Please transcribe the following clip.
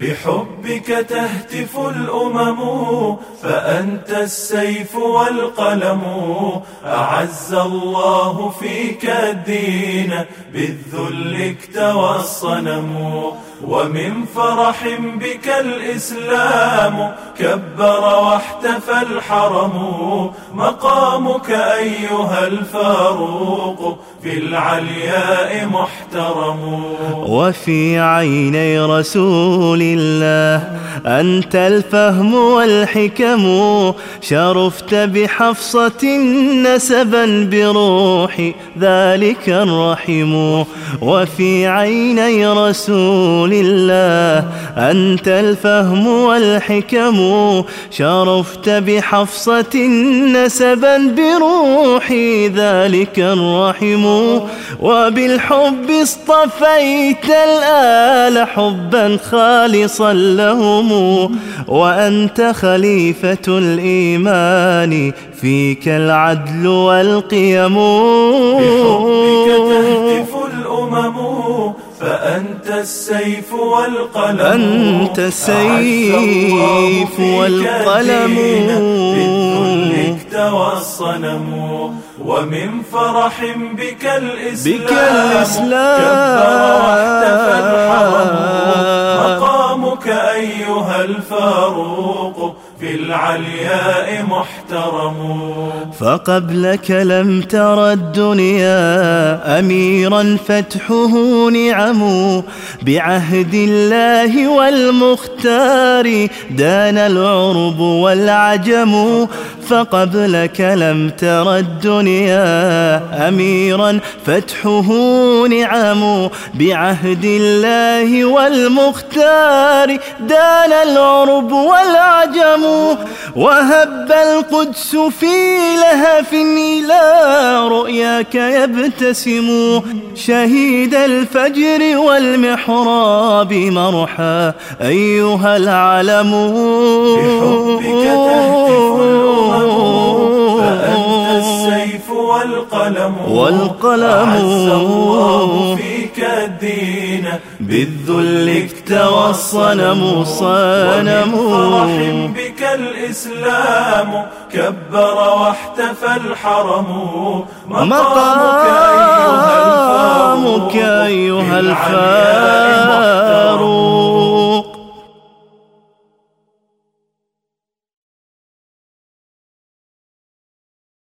بحبك تهتف الأمم فأنت السيف والقلم. أعز الله فيك الدين بالذل اكتوى الصنم. ومن فرح بك الإسلام كبر واحتفى الحرم. مقامك أيها الفاروق في العلياء محترم. وفي عيني رسول الله أنت الفهم والحكم شرفت بحفصة نسبا بروح ذلك الرحم. وفي عيني رسول الله أنت الفهم والحكم شرفت بحفصة نسبا بروح ذلك الرحم. وبالحب اصطفيت الآل حبا خالصا لهم وأنت خليفة الإيمان فيك العدل والقيم. بحبك تهتف الأمم فأنت السيف والقلم. أنت السيف والقلم. بالذل اكتوى الصنم ومن فرح بك الإسلام. بك الإسلام. الفاروق في العلياء محترم. فقبلك لم تر الدنيا أميرا فتحه نعم بعهد الله والمختار دان العرب والعجم. فقبلك لم تر الدنيا أميرا. فتحه نعم بعهد الله والمختار. دان العرب والعجم وهب القدس في لهف إلى رؤياك يبتسم. شهيد الفجر والمحراب مرحى أيها العلم. بحبك تهتف والقلم والقلم الله فيك الدين. بالذل اكتوى الصنم صنم فرح بك الإسلام كبر واحتفى الحرم. مقامك أيها الفاروق.